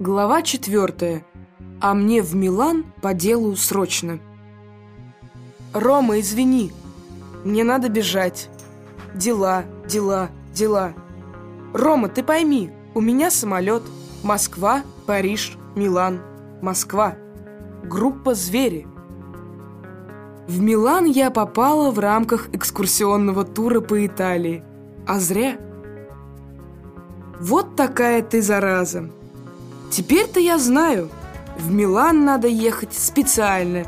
Глава четвертая. А мне в Милан по делу срочно. «Рома, извини, мне надо бежать. Дела, дела, дела. Рома, ты пойми, у меня самолет. Москва, Париж, Милан, Москва. Группа «Звери». В Милан я попала в рамках экскурсионного тура по Италии. А зря. Вот такая ты зараза. Теперь-то я знаю, в Милан надо ехать специально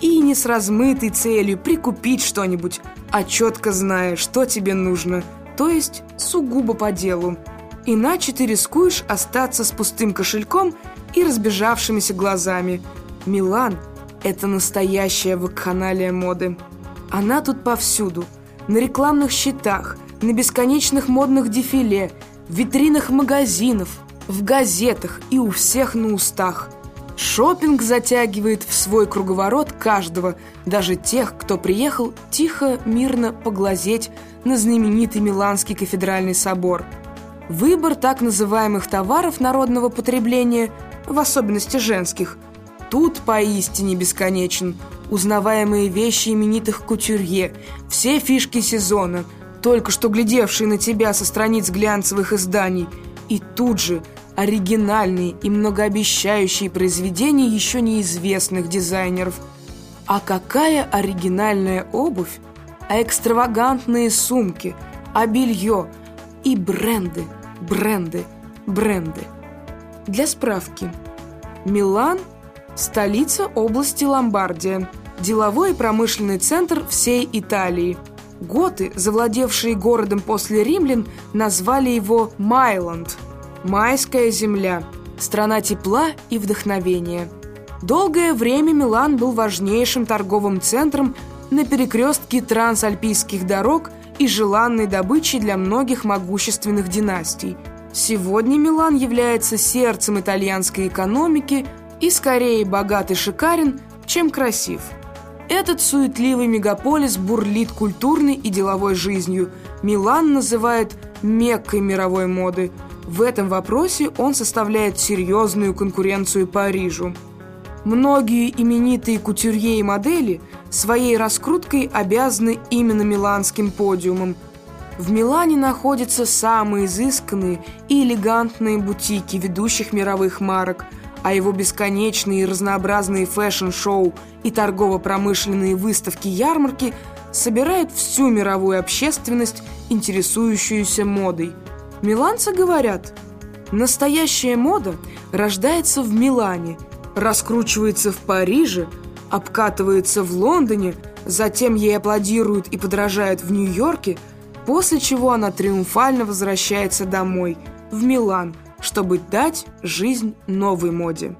и не с размытой целью прикупить что-нибудь, а четко зная, что тебе нужно, то есть сугубо по делу. Иначе ты рискуешь остаться с пустым кошельком и разбежавшимися глазами. Милан – это настоящая вакханалия моды. Она тут повсюду. На рекламных щитах, на бесконечных модных дефиле, в витринах магазинов – в газетах и у всех на устах. Шопинг затягивает в свой круговорот каждого, даже тех, кто приехал тихо, мирно поглазеть на знаменитый Миланский кафедральный собор. Выбор так называемых товаров народного потребления, в особенности женских, тут поистине бесконечен. Узнаваемые вещи именитых кутюрье, все фишки сезона, только что глядевшие на тебя со страниц глянцевых изданий – и тут же оригинальные и многообещающие произведения еще неизвестных дизайнеров. А какая оригинальная обувь, а экстравагантные сумки, а белье и бренды, бренды, бренды. Для справки. Милан – столица области Ломбардия, деловой и промышленный центр всей Италии – Готы, завладевшие городом после римлян, назвали его Майланд – «Майская земля», страна тепла и вдохновения. Долгое время Милан был важнейшим торговым центром на перекрестке трансальпийских дорог и желанной добычей для многих могущественных династий. Сегодня Милан является сердцем итальянской экономики и скорее богат и шикарен, чем красив – этот суетливый мегаполис бурлит культурной и деловой жизнью. Милан называет «меккой мировой моды». В этом вопросе он составляет серьезную конкуренцию Парижу. Многие именитые кутюрье и модели своей раскруткой обязаны именно миланским подиумам. В Милане находятся самые изысканные и элегантные бутики ведущих мировых марок – а его бесконечные и разнообразные фэшн-шоу и торгово-промышленные выставки-ярмарки собирают всю мировую общественность, интересующуюся модой. Миланцы говорят, настоящая мода рождается в Милане, раскручивается в Париже, обкатывается в Лондоне, затем ей аплодируют и подражают в Нью-Йорке, после чего она триумфально возвращается домой, в Милан – чтобы дать жизнь новой моде.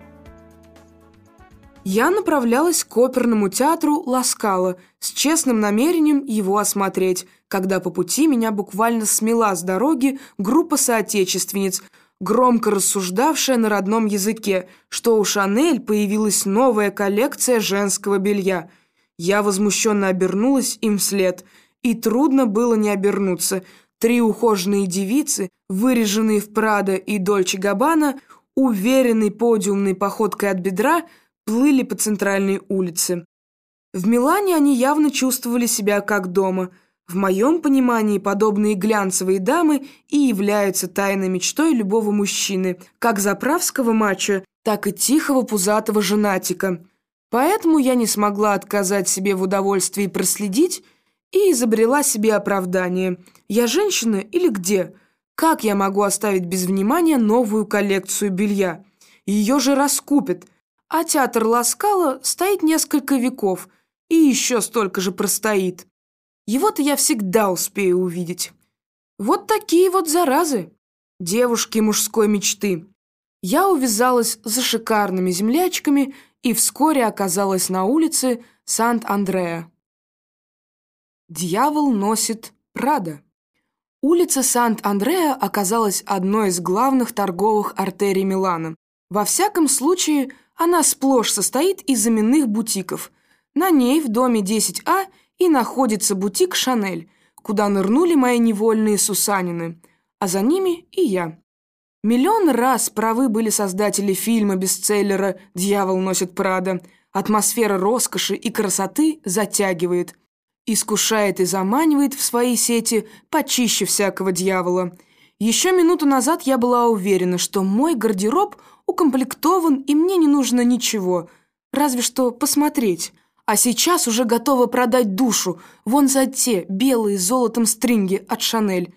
Я направлялась к оперному театру Ласкала с честным намерением его осмотреть, когда по пути меня буквально смела с дороги группа соотечественниц, громко рассуждавшая на родном языке, что у Шанель появилась новая коллекция женского белья. Я возмущенно обернулась им вслед, и трудно было не обернуться – Три ухоженные девицы, выреженные в Прадо и Дольче Габбана, уверенной подиумной походкой от бедра, плыли по центральной улице. В Милане они явно чувствовали себя как дома. В моем понимании подобные глянцевые дамы и являются тайной мечтой любого мужчины, как заправского мачо, так и тихого пузатого женатика. Поэтому я не смогла отказать себе в удовольствии проследить, и изобрела себе оправдание. «Я женщина или где? Как я могу оставить без внимания новую коллекцию белья? Ее же раскупят. А театр Ласкала стоит несколько веков и еще столько же простоит. Его-то я всегда успею увидеть. Вот такие вот заразы. Девушки мужской мечты. Я увязалась за шикарными землячками и вскоре оказалась на улице Сант-Андреа. Дьявол носит Прада. Улица Сант-Андреа оказалась одной из главных торговых артерий Милана. Во всяком случае, она сплошь состоит из именных бутиков. На ней в доме 10А и находится бутик «Шанель», куда нырнули мои невольные Сусанины, а за ними и я. Миллион раз правы были создатели фильма-бестселлера «Дьявол носит Прада». Атмосфера роскоши и красоты затягивает, искушает и заманивает в свои сети почище всякого дьявола. Еще минуту назад я была уверена, что мой гардероб укомплектован и мне не нужно ничего, разве что посмотреть. А сейчас уже готова продать душу, вон за те белые золотом стринги от Шанель.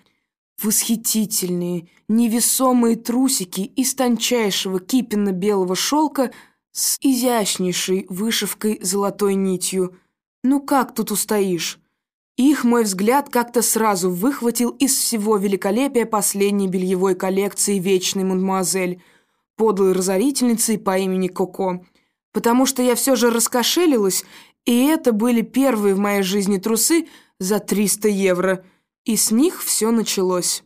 Восхитительные, невесомые трусики из тончайшего кипенно-белого шелка с изящнейшей вышивкой золотой нитью. Ну как тут устоишь? Их мой взгляд как-то сразу выхватил из всего великолепия последней бельевой коллекции «Вечной мадемуазель», подлой разорительницы по имени Коко. Потому что я все же раскошелилась, и это были первые в моей жизни трусы за 300 евро – и с них все началось.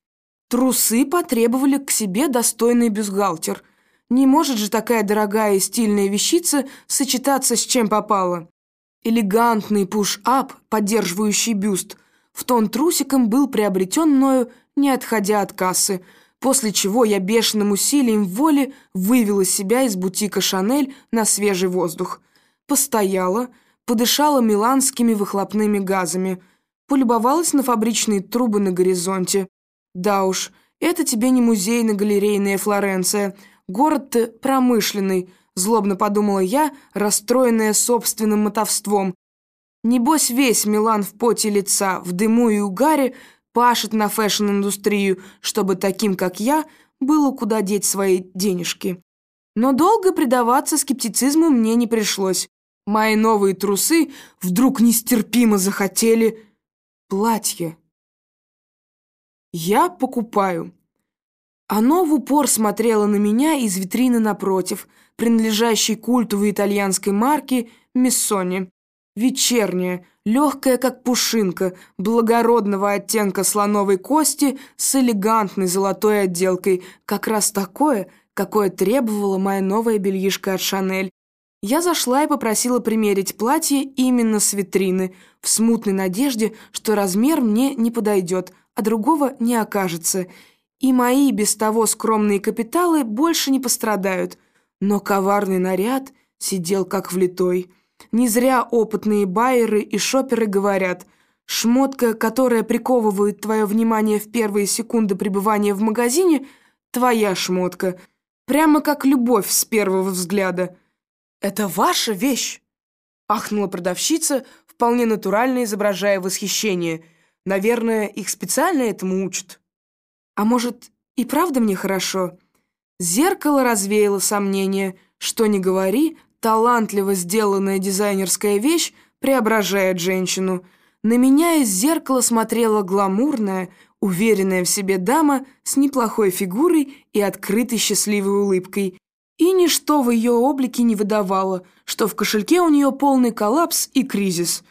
Трусы потребовали к себе достойный бюстгальтер. Не может же такая дорогая и стильная вещица сочетаться с чем попало. Элегантный пуш-ап, поддерживающий бюст, в тон трусиком был приобретен мною, не отходя от кассы, после чего я бешеным усилием воли вывела себя из бутика «Шанель» на свежий воздух. Постояла, подышала миланскими выхлопными газами – полюбовалась на фабричные трубы на горизонте. Да уж, это тебе не музейно-галерейная Флоренция. Город-то промышленный, злобно подумала я, расстроенная собственным мотовством. Небось весь Милан в поте лица, в дыму и угаре пашет на фэшн-индустрию, чтобы таким, как я, было куда деть свои денежки. Но долго предаваться скептицизму мне не пришлось. Мои новые трусы вдруг нестерпимо захотели платье. Я покупаю. Оно в упор смотрело на меня из витрины напротив, принадлежащей культовой итальянской марки «Миссони». Вечерняя, легкая как пушинка, благородного оттенка слоновой кости с элегантной золотой отделкой, как раз такое, какое требовала моя новая бельишка от «Шанель». Я зашла и попросила примерить платье именно с витрины, в смутной надежде, что размер мне не подойдет, а другого не окажется, и мои без того скромные капиталы больше не пострадают. Но коварный наряд сидел как влитой. Не зря опытные байеры и шоперы говорят, шмотка, которая приковывает твое внимание в первые секунды пребывания в магазине, твоя шмотка, прямо как любовь с первого взгляда. «Это ваша вещь!» — ахнула продавщица, вполне натурально изображая восхищение. Наверное, их специально этому учат. А может, и правда мне хорошо? Зеркало развеяло сомнения. Что ни говори, талантливо сделанная дизайнерская вещь преображает женщину. На меня из зеркала смотрела гламурная, уверенная в себе дама с неплохой фигурой и открытой счастливой улыбкой. И ничто в ее облике не выдавало, что в кошельке у нее полный коллапс и кризис.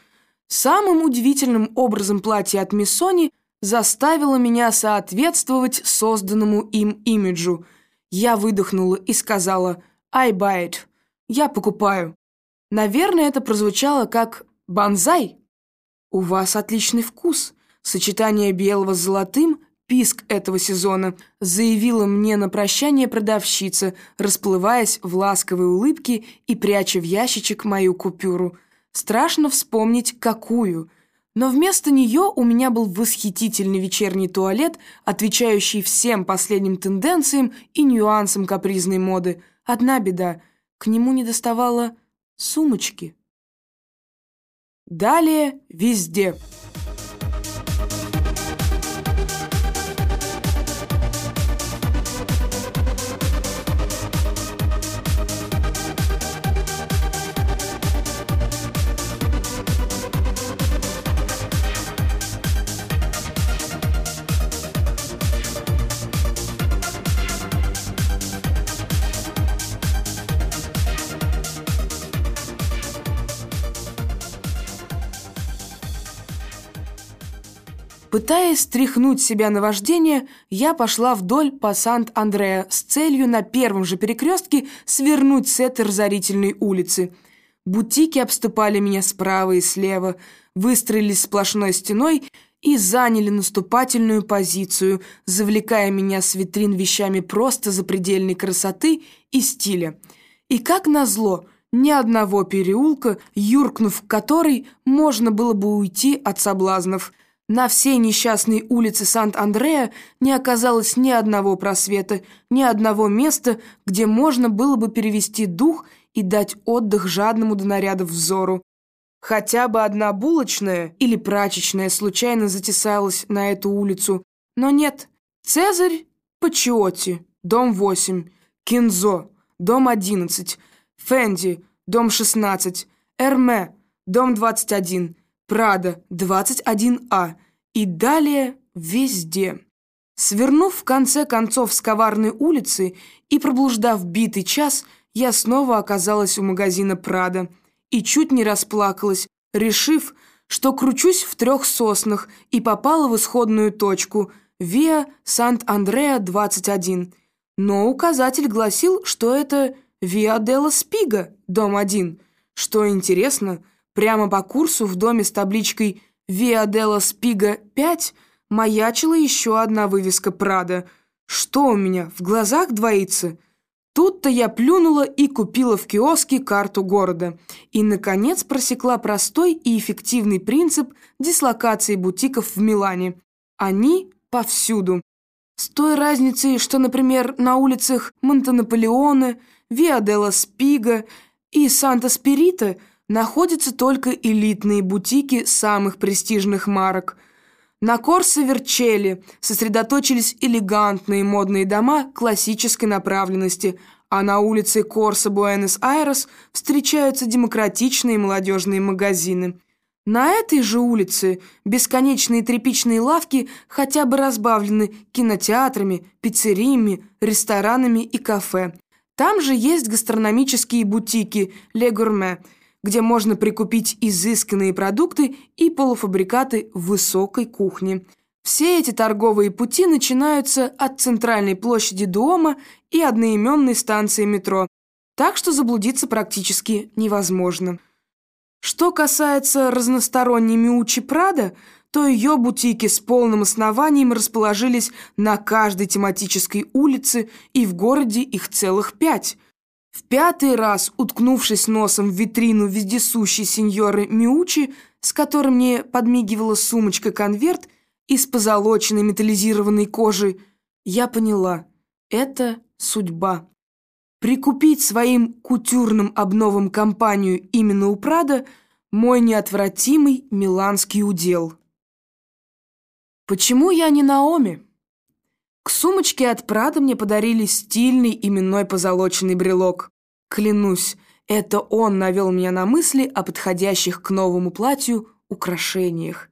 Самым удивительным образом платье от Миссони заставило меня соответствовать созданному им имиджу. Я выдохнула и сказала «I buy it». «Я покупаю». Наверное, это прозвучало как «банзай». «У вас отличный вкус. Сочетание белого с золотым – писк этого сезона», заявила мне на прощание продавщица, расплываясь в ласковой улыбке и пряча в ящичек мою купюру – Страшно вспомнить, какую. Но вместо нее у меня был восхитительный вечерний туалет, отвечающий всем последним тенденциям и нюансам капризной моды. Одна беда — к нему не доставало сумочки. Далее везде. Пытаясь стряхнуть себя на вождение, я пошла вдоль по Сант-Андреа с целью на первом же перекрестке свернуть с этой разорительной улицы. Бутики обступали меня справа и слева, выстроились сплошной стеной и заняли наступательную позицию, завлекая меня с витрин вещами просто запредельной красоты и стиля. И как назло, ни одного переулка, юркнув в который, можно было бы уйти от соблазнов. На всей несчастной улице Сант-Андреа не оказалось ни одного просвета, ни одного места, где можно было бы перевести дух и дать отдых жадному до нарядов взору. Хотя бы одна булочная или прачечная случайно затесалась на эту улицу. Но нет. Цезарь Пачиотти, дом 8. Кинзо, дом 11. Фенди, дом 16. Эрме, дом 21. Прада, 21А. И далее везде. Свернув в конце концов с коварной улицы и проблуждав битый час, я снова оказалась у магазина «Прада» и чуть не расплакалась, решив, что кручусь в трех соснах и попала в исходную точку Виа Сант-Андреа-21. Но указатель гласил, что это Виа Делла Спига, дом 1. Что интересно, прямо по курсу в доме с табличкой Виа Делла Спига 5 маячила еще одна вывеска Прада. Что у меня, в глазах двоится? Тут-то я плюнула и купила в киоске карту города. И, наконец, просекла простой и эффективный принцип дислокации бутиков в Милане. Они повсюду. С той разницей, что, например, на улицах Монтенаполеоне, Виаделла Спига и Санта-Спирита находятся только элитные бутики самых престижных марок – на Корсо Верчелли сосредоточились элегантные модные дома классической направленности, а на улице Корсо Буэнос-Айрес встречаются демократичные молодежные магазины. На этой же улице бесконечные тряпичные лавки хотя бы разбавлены кинотеатрами, пиццериями, ресторанами и кафе. Там же есть гастрономические бутики «Ле Гурме», где можно прикупить изысканные продукты и полуфабрикаты высокой кухни. Все эти торговые пути начинаются от центральной площади Дуома и одноименной станции метро, так что заблудиться практически невозможно. Что касается разносторонней Миучи Прада, то ее бутики с полным основанием расположились на каждой тематической улице, и в городе их целых пять – в пятый раз, уткнувшись носом в витрину вездесущей сеньоры Миучи, с которой мне подмигивала сумочка-конверт из позолоченной металлизированной кожи, я поняла – это судьба. Прикупить своим кутюрным обновам компанию именно у Прада – мой неотвратимый миланский удел. Почему я не Наоми? К сумочке от Прада мне подарили стильный именной позолоченный брелок. Клянусь, это он навел меня на мысли о подходящих к новому платью украшениях.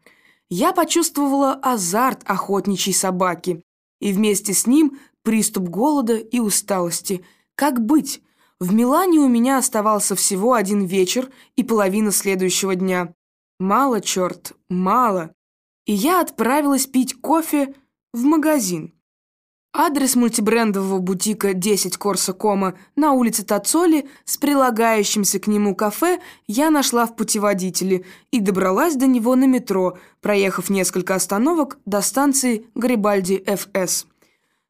Я почувствовала азарт охотничьей собаки, и вместе с ним приступ голода и усталости. Как быть? В Милане у меня оставался всего один вечер и половина следующего дня. Мало, черт, мало. И я отправилась пить кофе в магазин. Адрес мультибрендового бутика 10 Корса Кома на улице Тацоли с прилагающимся к нему кафе я нашла в путеводителе и добралась до него на метро, проехав несколько остановок до станции Гарибальди ФС.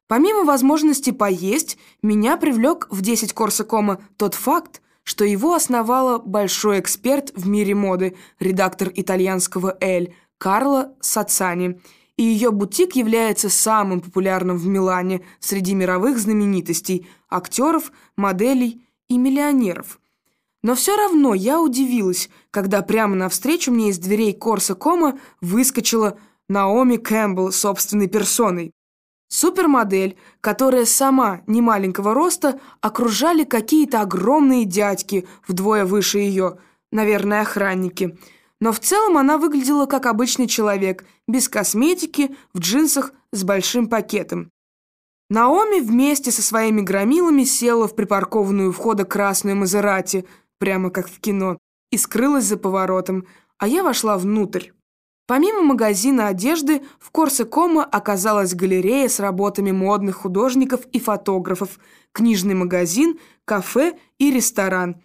Помимо возможности поесть, меня привлек в 10 Корса Кома тот факт, что его основала большой эксперт в мире моды, редактор итальянского «Эль» Карло Сацани – и ее бутик является самым популярным в Милане среди мировых знаменитостей, актеров, моделей и миллионеров. Но все равно я удивилась, когда прямо навстречу мне из дверей Корса Кома выскочила Наоми Кэмпбелл собственной персоной. Супермодель, которая сама не маленького роста, окружали какие-то огромные дядьки вдвое выше ее, наверное, охранники – но в целом она выглядела как обычный человек, без косметики, в джинсах, с большим пакетом. Наоми вместе со своими громилами села в припаркованную у входа красную Мазерати, прямо как в кино, и скрылась за поворотом, а я вошла внутрь. Помимо магазина одежды, в Корсе Кома оказалась галерея с работами модных художников и фотографов, книжный магазин, кафе и ресторан.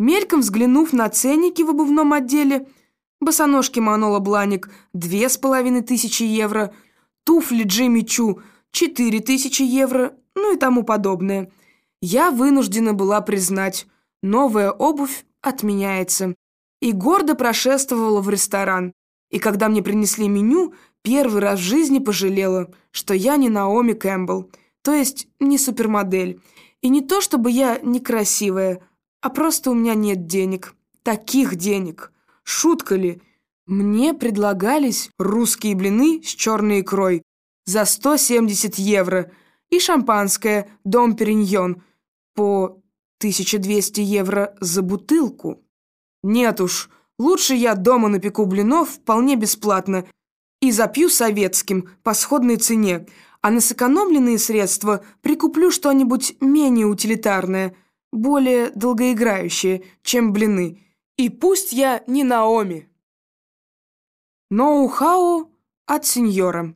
Мельком взглянув на ценники в обувном отделе – босоножки Манола Бланик – две с половиной тысячи евро, туфли Джимми Чу – четыре тысячи евро, ну и тому подобное. Я вынуждена была признать, новая обувь отменяется. И гордо прошествовала в ресторан. И когда мне принесли меню, первый раз в жизни пожалела, что я не Наоми Кэмпбелл, то есть не супермодель. И не то, чтобы я некрасивая, а просто у меня нет денег. Таких денег. Шутка ли? Мне предлагались русские блины с черной икрой за 170 евро и шампанское «Дом Периньон» по 1200 евро за бутылку. Нет уж, лучше я дома напеку блинов вполне бесплатно и запью советским по сходной цене, а на сэкономленные средства прикуплю что-нибудь менее утилитарное, более долгоиграющее, чем блины. И пусть я не Наоми. Ноу-хау от сеньора.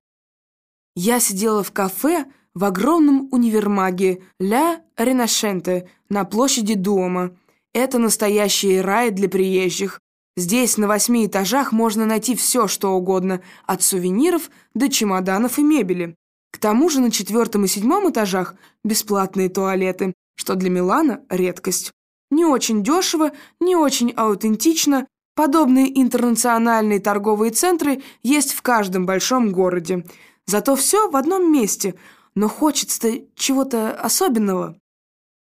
Я сидела в кафе в огромном универмаге «Ля Ренашенте» на площади Дуома. Это настоящий рай для приезжих. Здесь на восьми этажах можно найти все, что угодно, от сувениров до чемоданов и мебели. К тому же на четвертом и седьмом этажах бесплатные туалеты, что для Милана редкость. Не очень дешево, не очень аутентично. Подобные интернациональные торговые центры есть в каждом большом городе. Зато все в одном месте, но хочется чего-то особенного.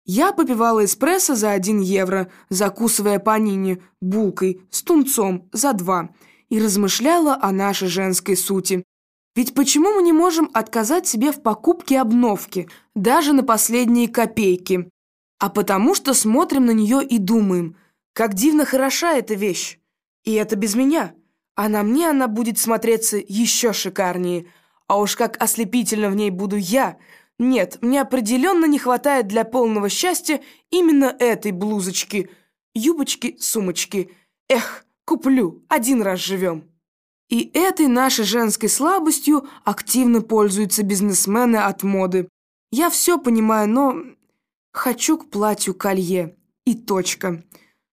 Я попивала эспрессо за один евро, закусывая панини, булкой, с тунцом за два, и размышляла о нашей женской сути. Ведь почему мы не можем отказать себе в покупке обновки, даже на последние копейки? А потому что смотрим на нее и думаем, как дивно хороша эта вещь. И это без меня. А на мне она будет смотреться еще шикарнее. А уж как ослепительно в ней буду я. Нет, мне определенно не хватает для полного счастья именно этой блузочки. Юбочки-сумочки. Эх, куплю, один раз живем. И этой нашей женской слабостью активно пользуются бизнесмены от моды. Я все понимаю, но хочу к платью колье. И точка.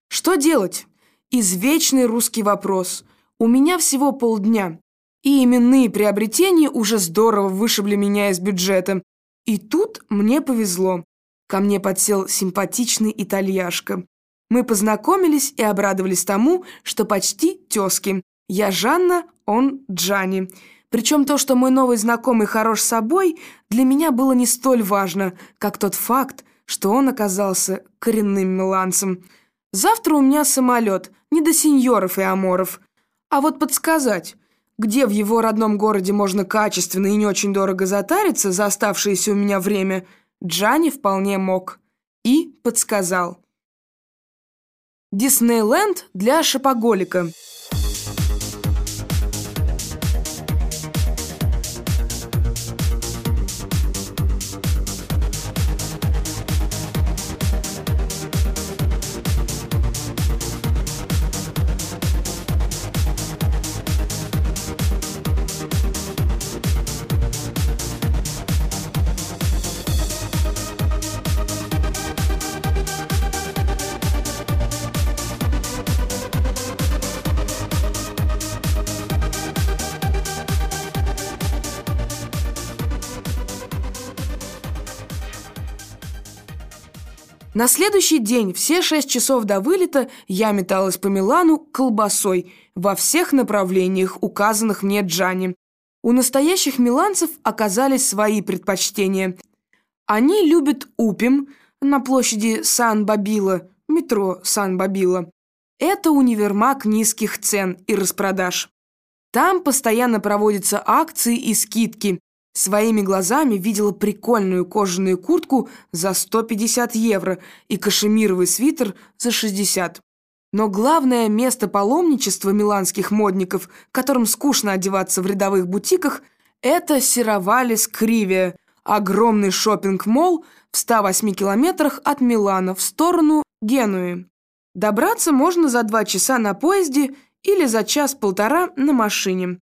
Что делать? Извечный русский вопрос. У меня всего полдня. И именные приобретения уже здорово вышибли меня из бюджета. И тут мне повезло. Ко мне подсел симпатичный итальяшка. Мы познакомились и обрадовались тому, что почти тезки. Я Жанна, он Джани. Причем то, что мой новый знакомый хорош собой, для меня было не столь важно, как тот факт, что он оказался коренным миланцем. Завтра у меня самолет, не до сеньоров и аморов. А вот подсказать, где в его родном городе можно качественно и не очень дорого затариться за оставшееся у меня время, Джани вполне мог. И подсказал. Диснейленд для шопоголика – На следующий день, все шесть часов до вылета, я металась по Милану колбасой во всех направлениях, указанных мне Джани. У настоящих миланцев оказались свои предпочтения. Они любят Упим на площади Сан-Бабила, метро Сан-Бабила. Это универмаг низких цен и распродаж. Там постоянно проводятся акции и скидки, Своими глазами видела прикольную кожаную куртку за 150 евро и кашемировый свитер за 60. Но главное место паломничества миланских модников, которым скучно одеваться в рядовых бутиках, это Сировалис Кривия, огромный шопинг-молл в 108 километрах от Милана в сторону Генуи. Добраться можно за два часа на поезде или за час-полтора на машине.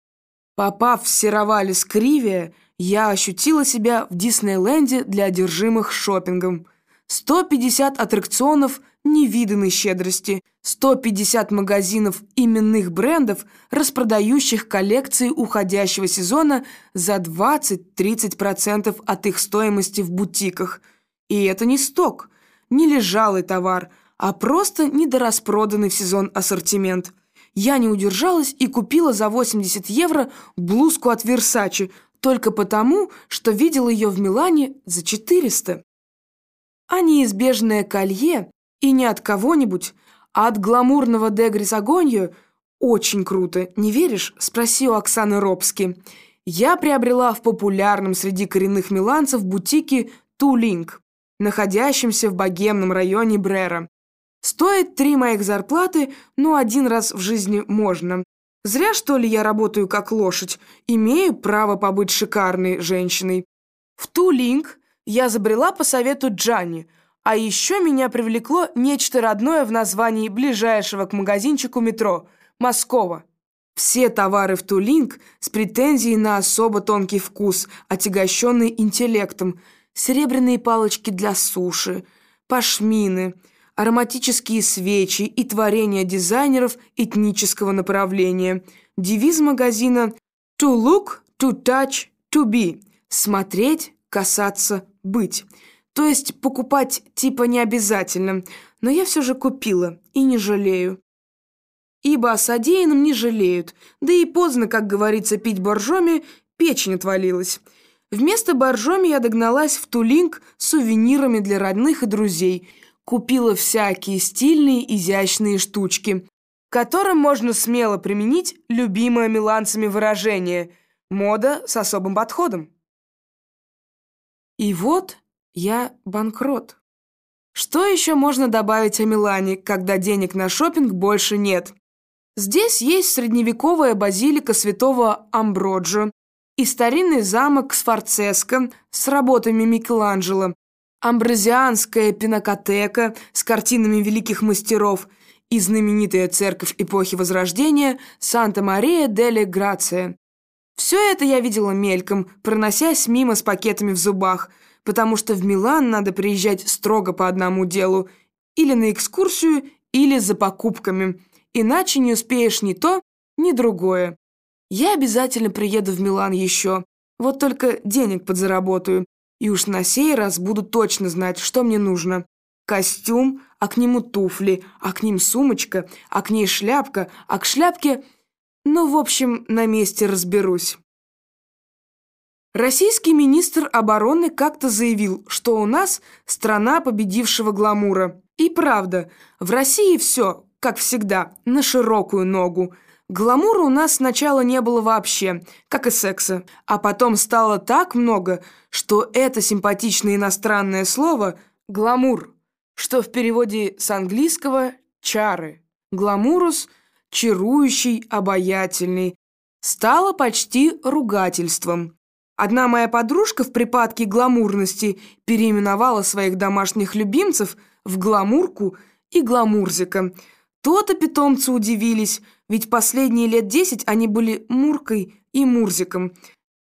Попав в Сировалис Кривия, я ощутила себя в Диснейленде для одержимых шопингом. 150 аттракционов невиданной щедрости. 150 магазинов именных брендов, распродающих коллекции уходящего сезона за 20-30% от их стоимости в бутиках. И это не сток, не лежалый товар, а просто недораспроданный в сезон ассортимент. Я не удержалась и купила за 80 евро блузку от Versace только потому, что видела ее в Милане за 400. А неизбежное колье и не от кого-нибудь, а от гламурного Дегрис Агонью очень круто, не веришь? Спроси у Оксаны Робски. Я приобрела в популярном среди коренных миланцев бутике Тулинг, находящемся в богемном районе Брера. Стоит три моих зарплаты, но один раз в жизни можно. Зря, что ли, я работаю как лошадь, имею право побыть шикарной женщиной. В Тулинг я забрела по совету Джанни – а еще меня привлекло нечто родное в названии ближайшего к магазинчику метро – Москова. Все товары в Тулинг с претензией на особо тонкий вкус, отягощенный интеллектом, серебряные палочки для суши, пашмины, ароматические свечи и творения дизайнеров этнического направления. Девиз магазина «To look, to touch, to be» – смотреть, касаться, быть – то есть покупать типа не обязательно, но я все же купила и не жалею. Ибо о содеянном не жалеют, да и поздно, как говорится, пить боржоми, печень отвалилась. Вместо боржоми я догналась в Тулинг с сувенирами для родных и друзей. Купила всякие стильные, изящные штучки, которым можно смело применить любимое миланцами выражение «мода с особым подходом». И вот я банкрот. Что еще можно добавить о Милане, когда денег на шопинг больше нет? Здесь есть средневековая базилика святого Амброджо и старинный замок Сфорцеско с работами Микеланджело, амбразианская пинакотека с картинами великих мастеров и знаменитая церковь эпохи Возрождения Санта-Мария деле Грация. Все это я видела мельком, проносясь мимо с пакетами в зубах – потому что в Милан надо приезжать строго по одному делу, или на экскурсию, или за покупками, иначе не успеешь ни то, ни другое. Я обязательно приеду в Милан еще, вот только денег подзаработаю, и уж на сей раз буду точно знать, что мне нужно. Костюм, а к нему туфли, а к ним сумочка, а к ней шляпка, а к шляпке... Ну, в общем, на месте разберусь. Российский министр обороны как-то заявил, что у нас страна победившего гламура. И правда, в России все, как всегда, на широкую ногу. Гламура у нас сначала не было вообще, как и секса, а потом стало так много, что это симпатичное иностранное слово «гламур», что в переводе с английского «чары». Гламурус – чарующий, обаятельный, стало почти ругательством. Одна моя подружка в припадке гламурности переименовала своих домашних любимцев в гламурку и гламурзика. То-то питомцы удивились, ведь последние лет десять они были Муркой и Мурзиком.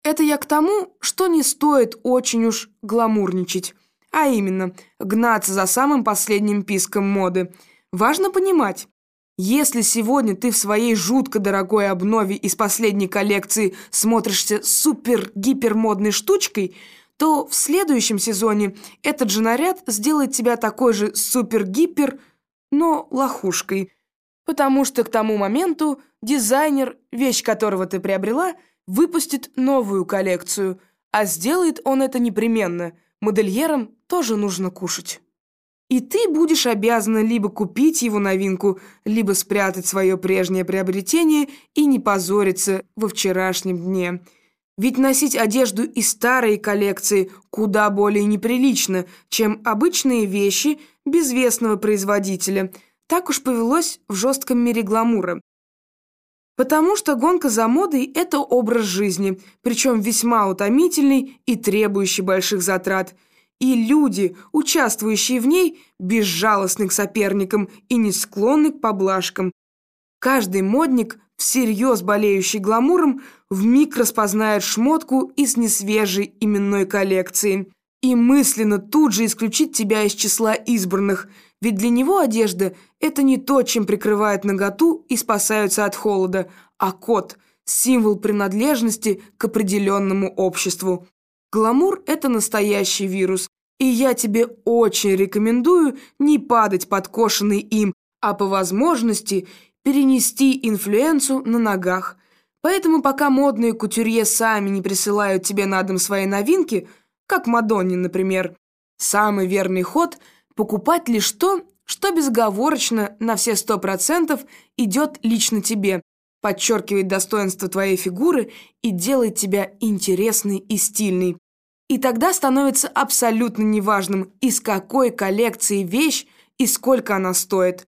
Это я к тому, что не стоит очень уж гламурничать, а именно гнаться за самым последним писком моды. Важно понимать, если сегодня ты в своей жутко дорогой обнове из последней коллекции смотришься супер-гипермодной штучкой, то в следующем сезоне этот же наряд сделает тебя такой же супер-гипер, но лохушкой. Потому что к тому моменту дизайнер, вещь которого ты приобрела, выпустит новую коллекцию, а сделает он это непременно. Модельерам тоже нужно кушать. И ты будешь обязана либо купить его новинку, либо спрятать свое прежнее приобретение и не позориться во вчерашнем дне. Ведь носить одежду из старой коллекции куда более неприлично, чем обычные вещи безвестного производителя. Так уж повелось в жестком мире гламура. Потому что гонка за модой – это образ жизни, причем весьма утомительный и требующий больших затрат – и люди, участвующие в ней, безжалостны к соперникам и не склонны к поблажкам. Каждый модник, всерьез болеющий гламуром, вмиг распознает шмотку из несвежей именной коллекции. и мысленно тут же исключить тебя из числа избранных, ведь для него одежда – это не то, чем прикрывают наготу и спасаются от холода, а кот – символ принадлежности к определенному обществу. Гламур – это настоящий вирус, и я тебе очень рекомендую не падать подкошенный им, а по возможности перенести инфлюенцу на ногах. Поэтому пока модные кутюрье сами не присылают тебе на дом свои новинки, как Мадонне, например, самый верный ход – покупать лишь то, что безоговорочно на все сто процентов идет лично тебе, подчеркивает достоинство твоей фигуры и делает тебя интересной и стильной. И тогда становится абсолютно неважным, из какой коллекции вещь и сколько она стоит.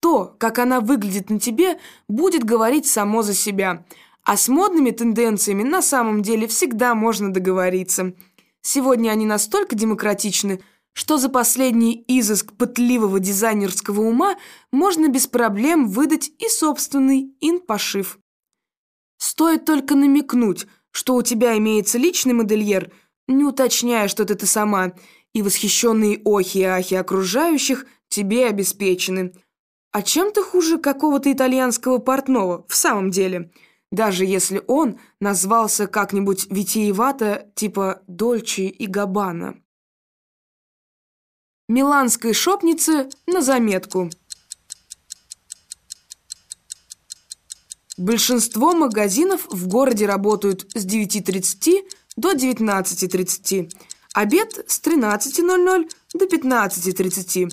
То, как она выглядит на тебе, будет говорить само за себя. А с модными тенденциями на самом деле всегда можно договориться. Сегодня они настолько демократичны, что за последний изыск пытливого дизайнерского ума можно без проблем выдать и собственный ин-пошив. Стоит только намекнуть, что у тебя имеется личный модельер – не уточняя, что это ты сама, и восхищенные охи и ахи окружающих тебе обеспечены. А чем ты хуже какого-то итальянского портного, в самом деле? Даже если он назвался как-нибудь витиевато, типа «Дольче и Габбана». Миланской шопнице на заметку. Большинство магазинов в городе работают с 9.30 до 19.30. Обед с 13.00 до 15.30.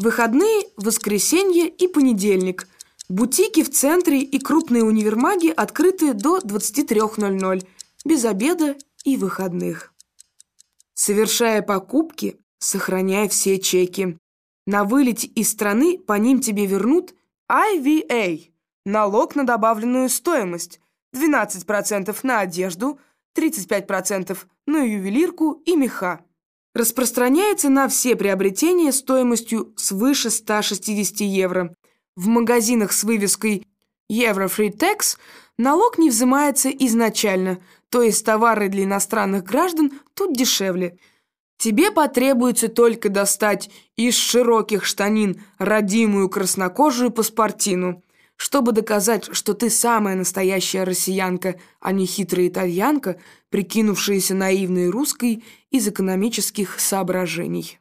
Выходные – воскресенье и понедельник. Бутики в центре и крупные универмаги открыты до 23.00, без обеда и выходных. Совершая покупки, сохраняй все чеки. На вылете из страны по ним тебе вернут IVA – налог на добавленную стоимость, 12% на одежду – 35% на ювелирку и меха. Распространяется на все приобретения стоимостью свыше 160 евро. В магазинах с вывеской «Евро Free Tax» налог не взимается изначально, то есть товары для иностранных граждан тут дешевле. Тебе потребуется только достать из широких штанин родимую краснокожую паспортину – чтобы доказать, что ты самая настоящая россиянка, а не хитрая итальянка, прикинувшаяся наивной русской из экономических соображений.